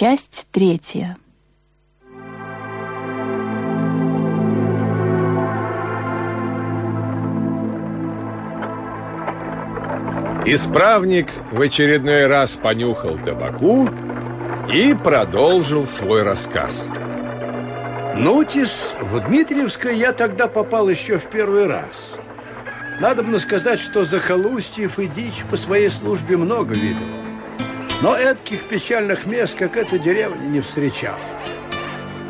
Часть третья. Исправник в очередной раз понюхал табаку и продолжил свой рассказ. Нутис, в Дмитриевское я тогда попал еще в первый раз. Надо бы сказать, что захолустьев и дичь по своей службе много видел. Но этких печальных мест, как эта деревня, не встречал.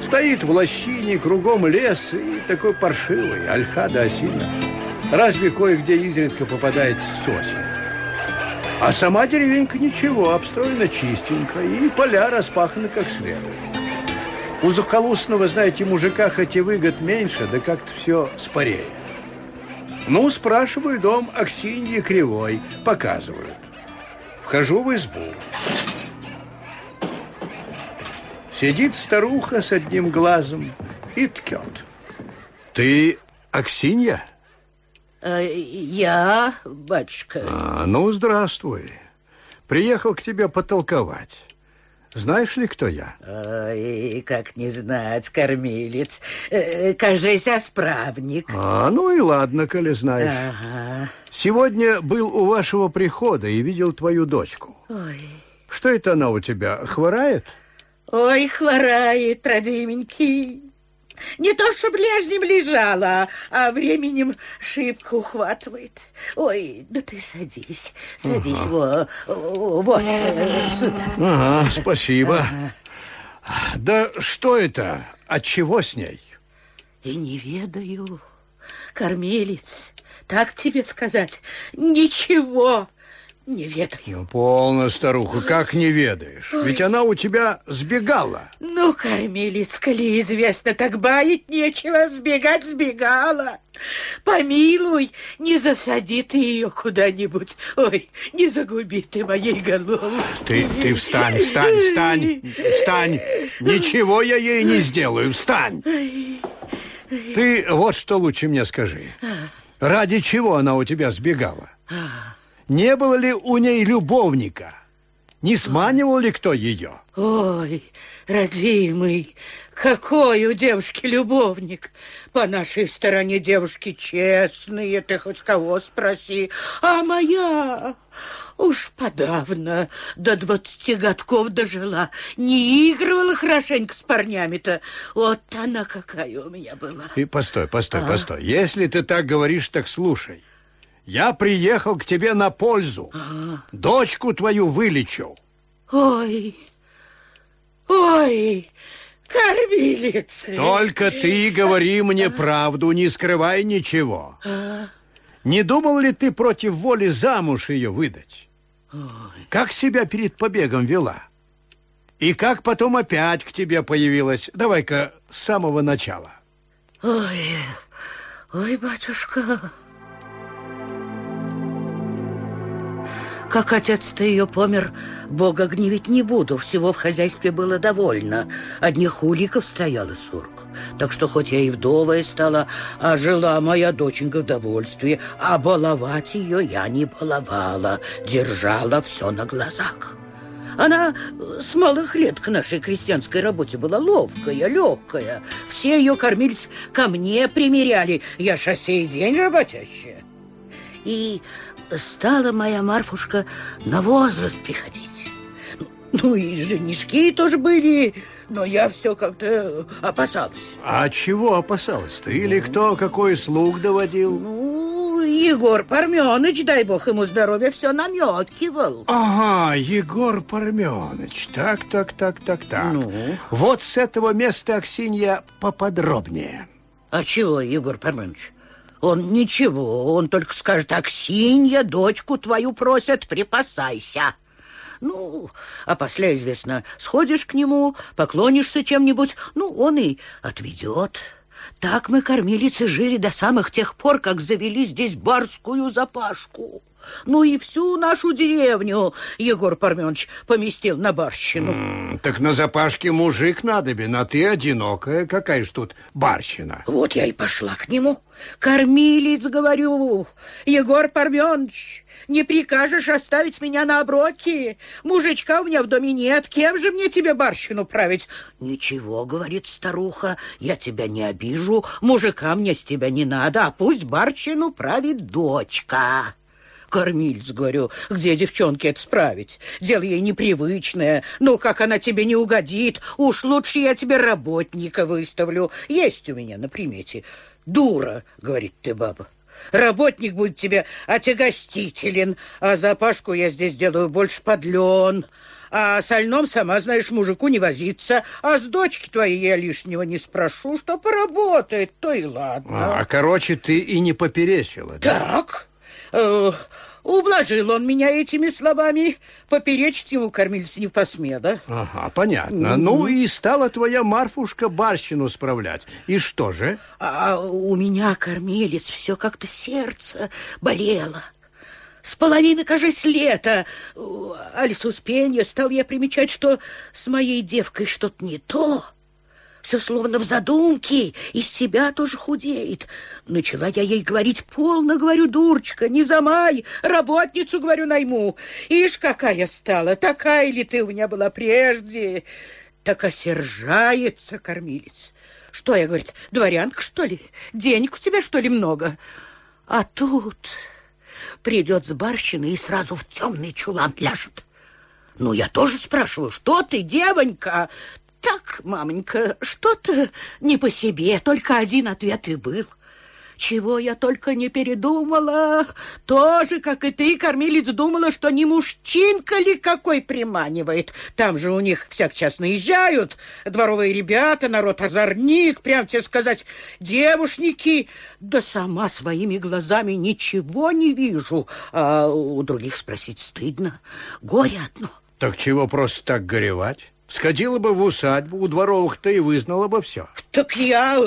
Стоит в лощине, кругом лес и такой паршивый, ольха да осина. Разве кое-где изредка попадает сосен. А сама деревенька ничего, обстроена чистенько, и поля распаханы как следует. У захолустного, знаете, мужика хоть и выгод меньше, да как-то все спорее. Ну, спрашиваю дом Аксиньи Кривой, показывают. Вхожу в избу. Сидит старуха с одним глазом и ткет. Ты Аксинья? А, я, батюшка. А, ну, здравствуй. Приехал к тебе потолковать. Знаешь ли, кто я? Ой, как не знать, кормилец. Э, кажется, справник. А, ну и ладно, коли знаешь. Ага. Сегодня был у вашего прихода и видел твою дочку. Ой. Что это она у тебя, хворает? Ой, хворает, родименький. Не то, что ближнем лежала, а временем шибко ухватывает. Ой, да ты садись, садись ага. во, вот э, сюда. Ага, спасибо. Ага. Да что это? От чего с ней? И не ведаю, кормилец, так тебе сказать, ничего не ведаю. Ну, полно, старуха, как не ведаешь? Ой. Ведь она у тебя сбегала. Ну, кормилец, коли известно, так баять нечего, сбегать сбегала. Помилуй, не засади ты ее куда-нибудь. Ой, не загуби ты моей головы. Ты, ты встань, встань, встань, встань. Ничего я ей не сделаю, встань. Ты вот что лучше мне скажи. Ради чего она у тебя сбегала? Не было ли у ней любовника? Не сманивал ли кто ее? Ой, родимый, какой у девушки любовник? По нашей стороне девушки честные, ты хоть кого спроси. А моя уж подавно до двадцати годков дожила. Не игрывала хорошенько с парнями-то. Вот она какая у меня была. И постой, постой, а? постой. Если ты так говоришь, так слушай. Я приехал к тебе на пользу. А. Дочку твою вылечу. Ой, ой, кормилец. Только ты говори мне правду, не скрывай ничего. А. Не думал ли ты против воли замуж ее выдать? Ой. Как себя перед побегом вела? И как потом опять к тебе появилась? Давай-ка с самого начала. Ой, ой, батюшка... Как отец-то ее помер, Бога гневить не буду. Всего в хозяйстве было довольно. Одних уликов стоял и сурк. Так что хоть я и вдовая стала, а жила моя доченька в довольстве, а баловать ее я не баловала, держала все на глазах. Она с малых лет к нашей крестьянской работе была ловкая, легкая. Все ее кормились ко мне примеряли. Я ж сей день работящая. И стала моя Марфушка на возраст приходить. Ну и женишки тоже были, но я все как-то опасалась. А чего опасалась ты? Или кто какой слух доводил? Ну, Егор Парменыч, дай бог ему здоровья, все намекивал. Ага, Егор Парменыч. Так, так, так, так, так. Ну? Вот с этого места, Аксинья, поподробнее. А чего, Егор Парменыч? Он ничего, он только скажет, Аксинья, дочку твою просят, припасайся. Ну, а после, известно, сходишь к нему, поклонишься чем-нибудь, ну, он и отведет. Так мы, кормилицы, жили до самых тех пор, как завели здесь барскую запашку. Ну и всю нашу деревню Егор Парменович поместил на барщину. М, Так на запашке мужик надобен, а ты одинокая. Какая ж тут барщина? Вот я и пошла к нему. Кормилец, говорю, Егор Парменович, не прикажешь оставить меня на оброке? Мужичка у меня в доме нет, кем же мне тебе барщину править? Ничего, говорит старуха, я тебя не обижу, мужика мне с тебя не надо, а пусть барщину правит дочка. Кормильц, говорю, где девчонке это справить? Дело ей непривычное. Ну, как она тебе не угодит? Уж лучше я тебе работника выставлю. Есть у меня на примете. Дура, говорит ты, баба. Работник будет тебе отягостителен, а за Пашку я здесь делаю больше подлен. А с ольном, сама знаешь, мужику не возиться. А с дочки твоей я лишнего не спрошу, что поработает, то и ладно. А, короче, ты и не поперечила, да? Так, э, ублажил он меня этими словами. Поперечить ему кормильца не посме, да? Ага, понятно. Ну и стала твоя Марфушка барщину справлять. И что же? А у меня, кормилец, все как-то сердце болело. С половины, кажется, лета, али с успенья, стал я примечать, что с моей девкой что-то не то. Все словно в задумке, из себя тоже худеет. Начала я ей говорить, полно, говорю, дурочка, не замай, работницу, говорю, найму. Ишь, какая стала, такая ли ты у меня была прежде? Так осержается кормилец. Что я, говорит, дворянка, что ли? Денег у тебя, что ли, много? А тут придет с барщины и сразу в темный чулан ляжет. Ну, я тоже спрашиваю, что ты, девонька? Так, маменька, что-то не по себе, только один ответ и был. Чего я только не передумала. Тоже, как и ты, кормилец, думала, что не мужчинка ли какой приманивает. Там же у них всяк час наезжают. Дворовые ребята, народ озорник, прям тебе сказать, девушники. Да сама своими глазами ничего не вижу. А у других спросить стыдно. Горе одно. Так чего просто так горевать? Сходила бы в усадьбу, у дворовых-то и вызнала бы все. Так я,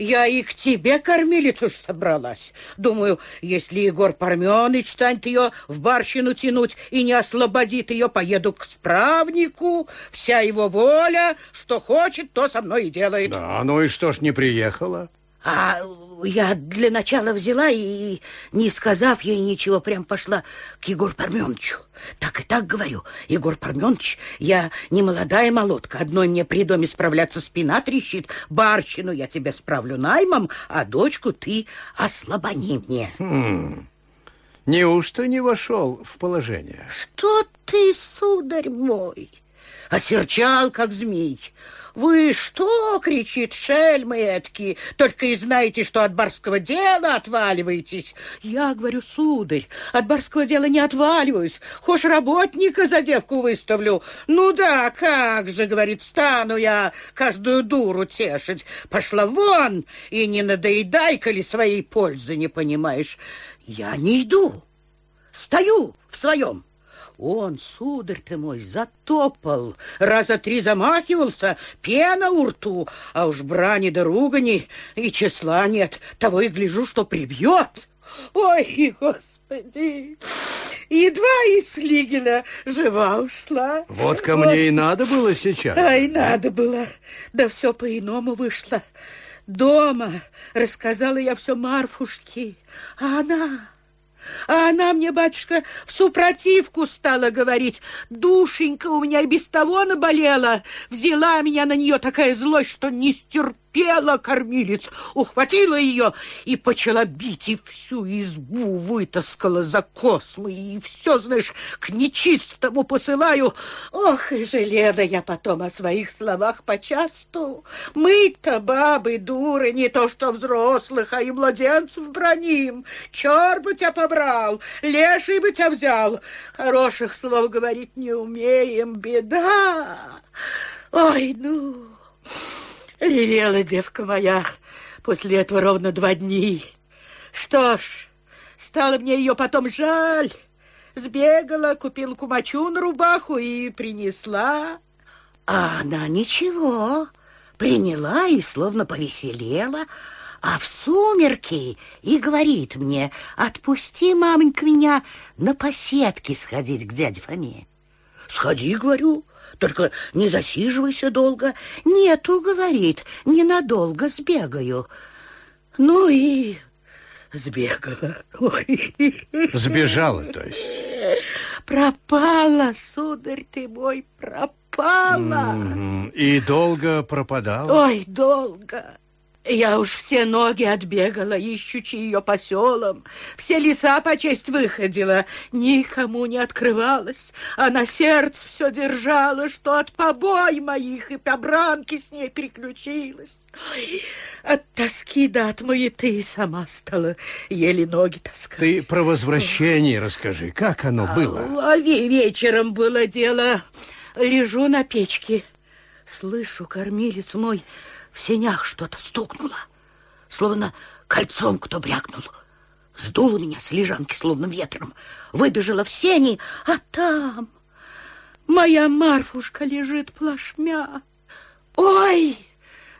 я и к тебе, кормилец, уж собралась. Думаю, если Егор Парменыч станет ее в барщину тянуть и не освободит ее, поеду к справнику. Вся его воля, что хочет, то со мной и делает. Да, ну и что ж не приехала? А я для начала взяла и, не сказав ей ничего, прям пошла к Егору Парменовичу. Так и так говорю, Егор Парменович, я не молодая молотка, одной мне при доме справляться спина трещит, барщину я тебе справлю наймом, а дочку ты ослабони мне. Хм. Неужто не вошел в положение? Что ты, сударь мой, осерчал, как змей. Вы что, кричит шельмы эткие, только и знаете, что от барского дела отваливаетесь. Я говорю, сударь, от барского дела не отваливаюсь. Хошь работника за девку выставлю. Ну да, как же, говорит, стану я каждую дуру тешить. Пошла вон и не надоедай, коли своей пользы не понимаешь. Я не иду, стою в своем. Он, сударь ты мой, затопал, раза три замахивался, пена у рту, а уж брани да ругани и числа нет, того и гляжу, что прибьет. Ой, господи, едва из флигеля жива ушла. Вот ко мне и надо было сейчас. Ай, надо было, да все по-иному вышло. Дома рассказала я все Марфушке, а она... А она мне, батюшка, в супротивку стала говорить. Душенька у меня и без того наболела. Взяла меня на нее такая злость, что не стерпела кормилец. Ухватила ее и почала бить, и всю избу вытаскала за космы. И все, знаешь, к нечистому посылаю. Ох, и жалела я потом о своих словах почасту. Мы-то, бабы, дуры, не то что взрослых, а и младенцев броним. Чер бы тебя побрал брал, леший бы тебя взял. Хороших слов говорить не умеем, беда. Ой, ну, ревела девка моя после этого ровно два дни. Что ж, стало мне ее потом жаль. Сбегала, купила кумачу на рубаху и принесла. А она ничего, приняла и словно повеселела, А в сумерки и говорит мне, отпусти, маменька, меня на поседки сходить к дяде Фоме. Сходи, говорю, только не засиживайся долго. Нету, говорит, ненадолго сбегаю. Ну и сбегала. Ой. Сбежала, то есть? Пропала, сударь ты мой, пропала. И долго пропадала? Ой, долго. Я уж все ноги отбегала, ищучи ее по селам. Все леса по честь выходила, никому не открывалась. А на сердце все держала, что от побой моих и побранки с ней переключилась. Ой, от тоски да от ты сама стала еле ноги таскать. Ты про возвращение расскажи, как оно было? А вечером было дело. Лежу на печке, слышу, кормилец мой в сенях что-то стукнуло, словно кольцом кто брякнул. Сдуло меня с лежанки, словно ветром. Выбежала в сени, а там моя Марфушка лежит плашмя. Ой!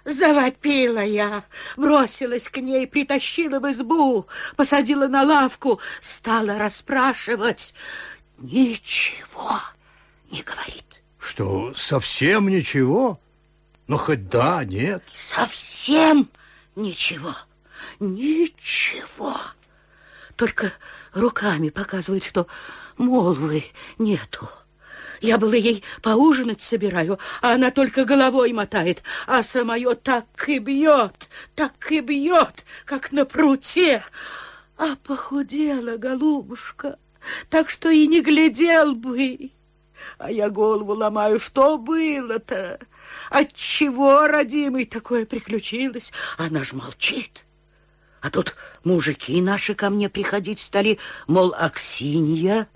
Завопила я, бросилась к ней, притащила в избу, посадила на лавку, стала расспрашивать. Ничего не говорит. Что, совсем ничего? Ну, хоть да, нет. Совсем ничего. Ничего. Только руками показывает, что молвы нету. Я было ей поужинать собираю, а она только головой мотает, а самое так и бьет, так и бьет, как на пруте. А похудела голубушка, так что и не глядел бы. А я голову ломаю, что было-то? Отчего, родимый, такое приключилось? Она ж молчит. А тут мужики наши ко мне приходить стали, мол, Аксинья,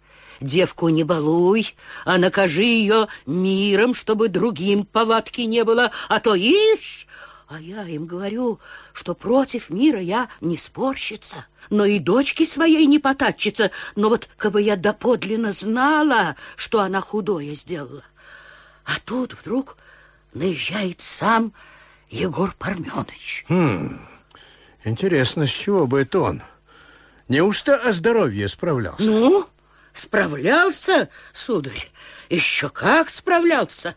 девку не балуй, а накажи ее миром, чтобы другим повадки не было, а то ишь... А я им говорю, что против мира я не спорщица, но и дочки своей не потачится, но вот как бы я доподлинно знала, что она худое сделала. А тут вдруг наезжает сам Егор Парменович. Хм, интересно, с чего бы это он? Неужто о здоровье справлялся? Ну, справлялся, сударь, еще как справлялся.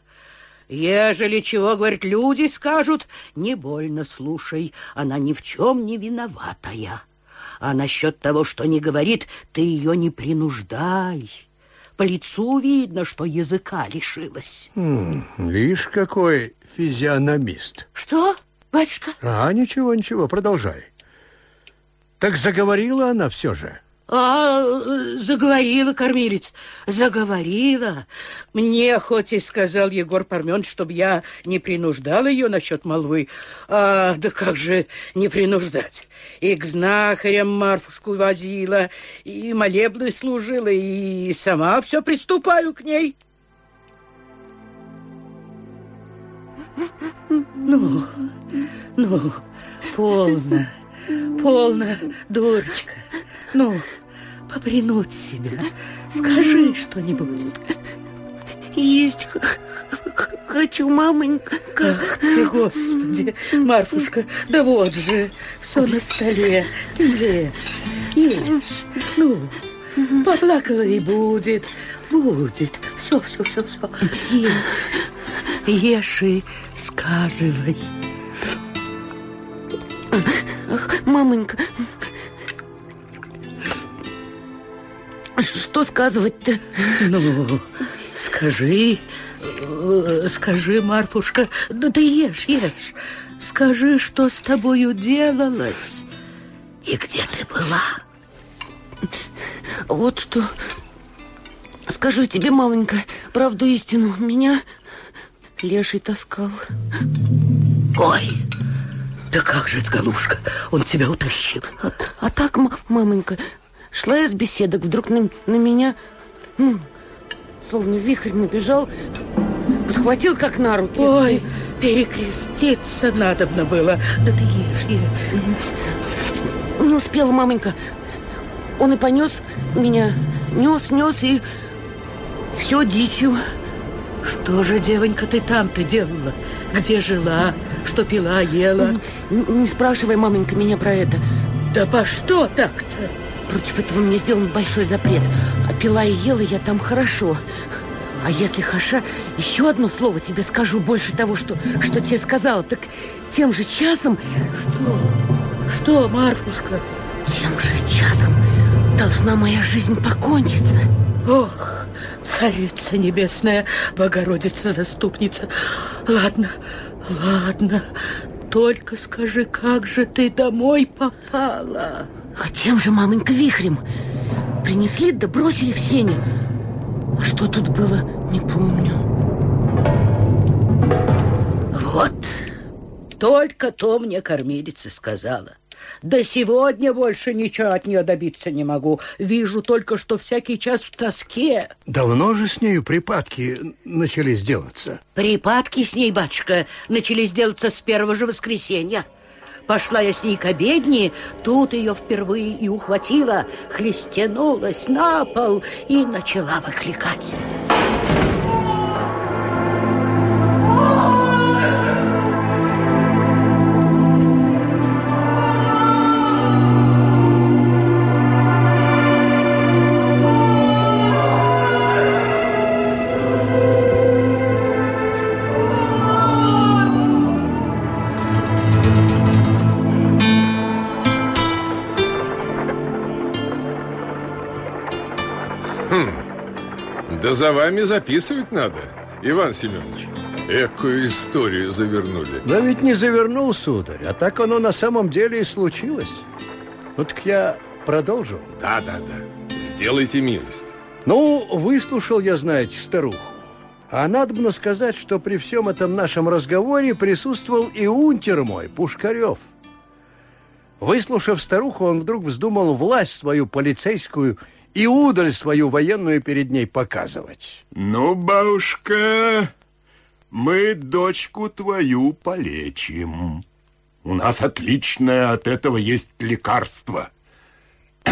Ежели чего, говорит, люди скажут, не больно слушай, она ни в чем не виноватая. А насчет того, что не говорит, ты ее не принуждай. По лицу видно, что языка лишилась. Хм, лишь какой физиономист. Что, батюшка? А, ничего, ничего, продолжай. Так заговорила она все же. А, заговорила кормилец, заговорила. Мне хоть и сказал Егор Пармен, чтобы я не принуждал ее насчет молвы. А, да как же не принуждать? И к знахарям Марфушку возила, и молебны служила, и сама все приступаю к ней. Ну, ну, полно, полно, дурочка. Ну, побренуть себя. Скажи что-нибудь. Есть хочу, маменька. Ах ты, Господи, Марфушка, да вот же, все на столе. Ешь, ешь. Ну, поплакала и будет, будет. Все, все, все, все. Ешь, ешь и сказывай. Ах, маменька, Что сказывать-то? Ну, скажи, э, скажи, Марфушка, да ты ешь, ешь. Скажи, что с тобою делалось и где ты была? Вот что... Скажу тебе, маменька, правду истину. Меня леший таскал. Ой, да как же это, голубушка, он тебя утащил? А, а так, маменька, Шла я с беседок, вдруг на, на меня, ну, словно вихрь набежал, подхватил как на руки. Ой, перекреститься надобно было. Да ты ешь, ешь. Не успела, маменька. Он и понес меня, нес, нес, и все дичью. Что же, девонька, ты там-то делала? Где жила? Что пила, ела? Не, не спрашивай, маменька, меня про это. Да по что так-то? Против этого мне сделан большой запрет. А пила и ела я там хорошо. А если хаша, еще одно слово тебе скажу больше того, что, что тебе сказала, так тем же часом... Что? Что, Марфушка? Тем же часом должна моя жизнь покончиться. Ох, царица небесная, Богородица заступница. Ладно, ладно, только скажи, как же ты домой попала? А тем же, маменька, вихрем. Принесли да бросили в сене. А что тут было, не помню. Вот, только то мне кормилица сказала. Да сегодня больше ничего от нее добиться не могу. Вижу только, что всякий час в тоске. Давно же с нею припадки начались делаться? Припадки с ней, батюшка, начались делаться с первого же воскресенья. Пошла я с ней к обедне, тут ее впервые и ухватила, хлестянулась на пол и начала выкликать. Да за вами записывать надо, Иван Семенович. Экую историю завернули. Да ведь не завернул, сударь, а так оно на самом деле и случилось. Ну так я продолжу. Да, да, да. Сделайте милость. Ну, выслушал я, знаете, старуху. А надо бы сказать, что при всем этом нашем разговоре присутствовал и унтер мой, Пушкарев. Выслушав старуху, он вдруг вздумал власть свою полицейскую и удаль свою военную перед ней показывать. Ну, бабушка, мы дочку твою полечим. У нас отличное от этого есть лекарство.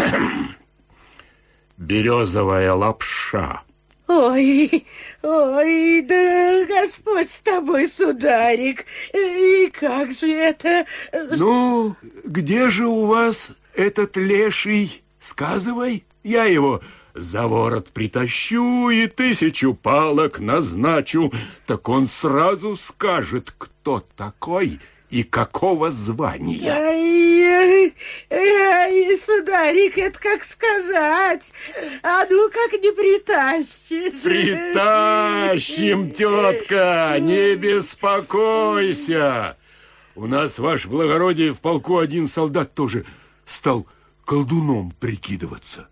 Березовая лапша. Ой, ой, да Господь с тобой, сударик. И как же это? Ну, где же у вас этот леший? Сказывай. Я его за ворот притащу и тысячу палок назначу, так он сразу скажет, кто такой и какого звания. Ай, ай, сударик, это как сказать? А ну как не притащишь? Притащим, тетка, не беспокойся. У нас, ваше благородие, в полку один солдат тоже стал колдуном прикидываться.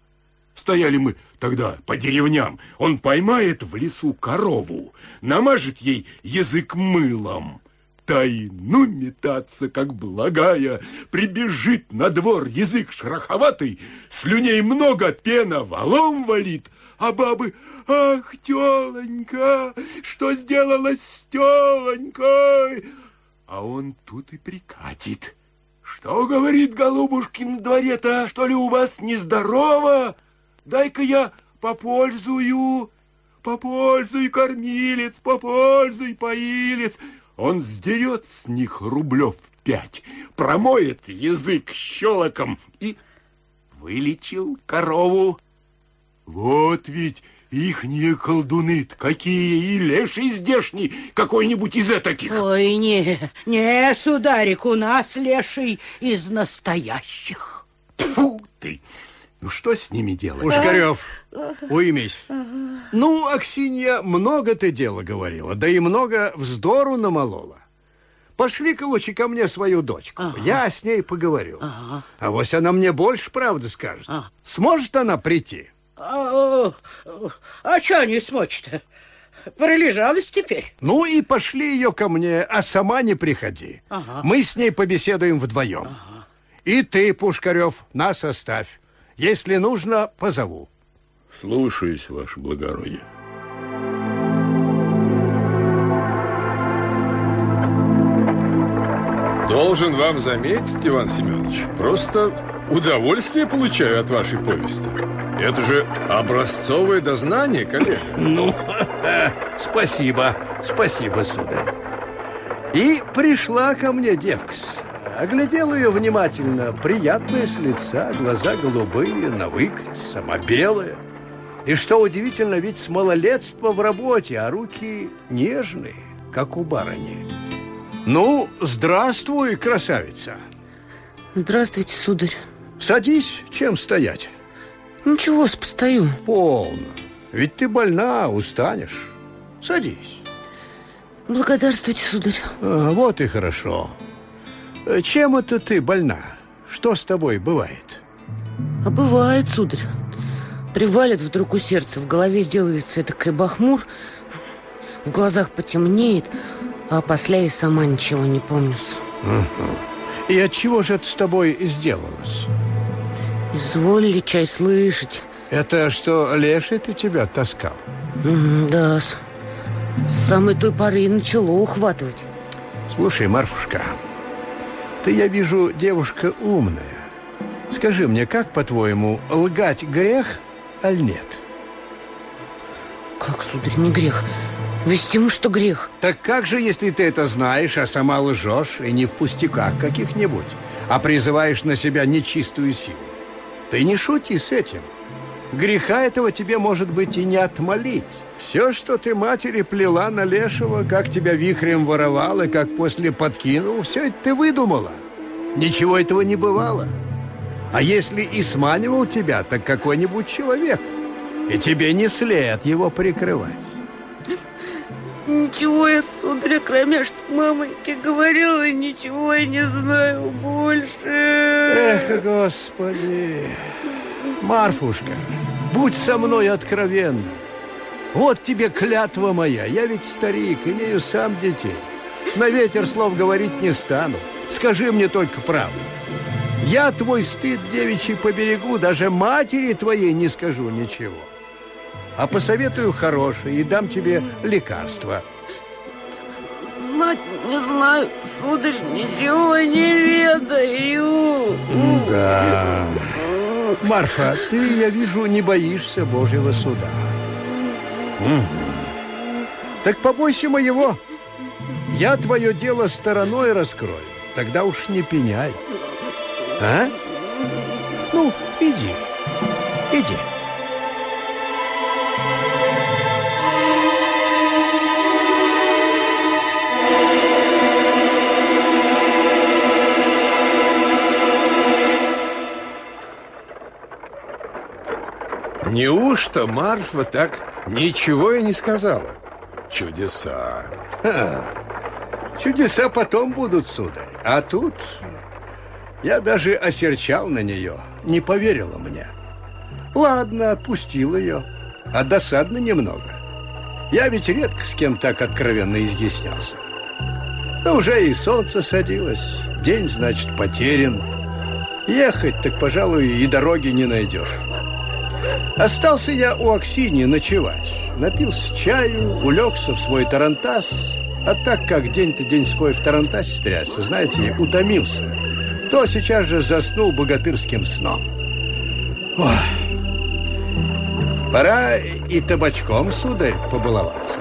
Стояли мы тогда по деревням. Он поймает в лесу корову, намажет ей язык мылом. Та и ну метаться, как благая, прибежит на двор язык шероховатый, слюней много, пена валом валит, а бабы, ах, тёленька, что сделалось с тёленькой? А он тут и прикатит. Что, говорит голубушкин дворе-то, что ли у вас нездорово? Дай-ка я попользую, попользуй, кормилец, попользуй, поилец. Он сдерет с них рублев пять, промоет язык щелоком и вылечил корову. Вот ведь ихние колдуны какие, и леший здешний какой-нибудь из этаких. Ой, не, не, сударик, у нас леший из настоящих. Фу ты! Ну, что с ними делать? Пушкарев, уймись. Ну, Аксинья, много ты дела говорила, да и много вздору намолола. Пошли-ка лучше ко мне свою дочку. Ага. Я с ней поговорю. Ага. А вот она мне больше правды скажет. Ага. Сможет она прийти? А, а что не смочь-то? Пролежалась теперь. Ну и пошли ее ко мне, а сама не приходи. Ага. Мы с ней побеседуем вдвоем. Ага. И ты, Пушкарев, нас оставь. Если нужно, позову. Слушаюсь, ваше благородие. Должен вам заметить, Иван Семенович, просто удовольствие получаю от вашей повести. Это же образцовое дознание, коллега. Ну, Спасибо, спасибо, сударь. И пришла ко мне девка. Оглядел ее внимательно. Приятная с лица, глаза голубые, на выкать, сама белая. И что удивительно, ведь с малолетства в работе, а руки нежные, как у барыни. Ну, здравствуй, красавица. Здравствуйте, сударь. Садись, чем стоять? Ничего, постою. Полно. Ведь ты больна, устанешь. Садись. Благодарствуйте, сударь. А, вот и хорошо. Э, чем это ты больна? Что с тобой бывает? А бывает, сударь. Привалит вдруг у сердца, в голове сделается такой бахмур, в глазах потемнеет, а после и сама ничего не помню. Угу. И от чего же это с тобой сделалось? Изволили чай слышать. Это что, леший ты тебя таскал? да, с самой той поры и начало ухватывать. Слушай, Марфушка, ты, я вижу, девушка умная. Скажи мне, как, по-твоему, лгать грех, аль нет? Как, сударь, не грех? Вести ему что грех. Так как же, если ты это знаешь, а сама лжешь, и не в пустяках каких-нибудь, а призываешь на себя нечистую силу? Ты не шути с этим. Греха этого тебе, может быть, и не отмолить. Все, что ты матери плела на лешего, как тебя вихрем воровал и как после подкинул, все это ты выдумала. Ничего этого не бывало. А если и сманивал тебя, так какой-нибудь человек. И тебе не след его прикрывать. Ничего я, сударь, кроме что мамоньке говорила, ничего я не знаю больше. Эх, Господи! Марфушка, будь со мной откровенна. Вот тебе клятва моя. Я ведь старик, имею сам детей. На ветер слов говорить не стану. Скажи мне только правду. Я твой стыд девичий поберегу, даже матери твоей не скажу ничего а посоветую хорошее и дам тебе лекарство. Знать не знаю, сударь, ничего не ведаю. Да. Марфа, ты, я вижу, не боишься Божьего суда. Угу. Так побойся моего. Я твое дело стороной раскрою. Тогда уж не пеняй. А? Ну, иди. Иди. Неужто Марфа так ничего и не сказала? Чудеса. Ха. Чудеса потом будут, сударь. А тут я даже осерчал на нее. Не поверила мне. Ладно, отпустил ее. А досадно немного. Я ведь редко с кем так откровенно изъяснялся. Но уже и солнце садилось. День, значит, потерян. Ехать так, пожалуй, и дороги не найдешь. Остался я у Аксини ночевать. Напился чаю, улегся в свой тарантас. А так как день-то деньской в тарантасе стрясся, знаете, утомился, то сейчас же заснул богатырским сном. Ой. Пора и табачком, сударь, побаловаться.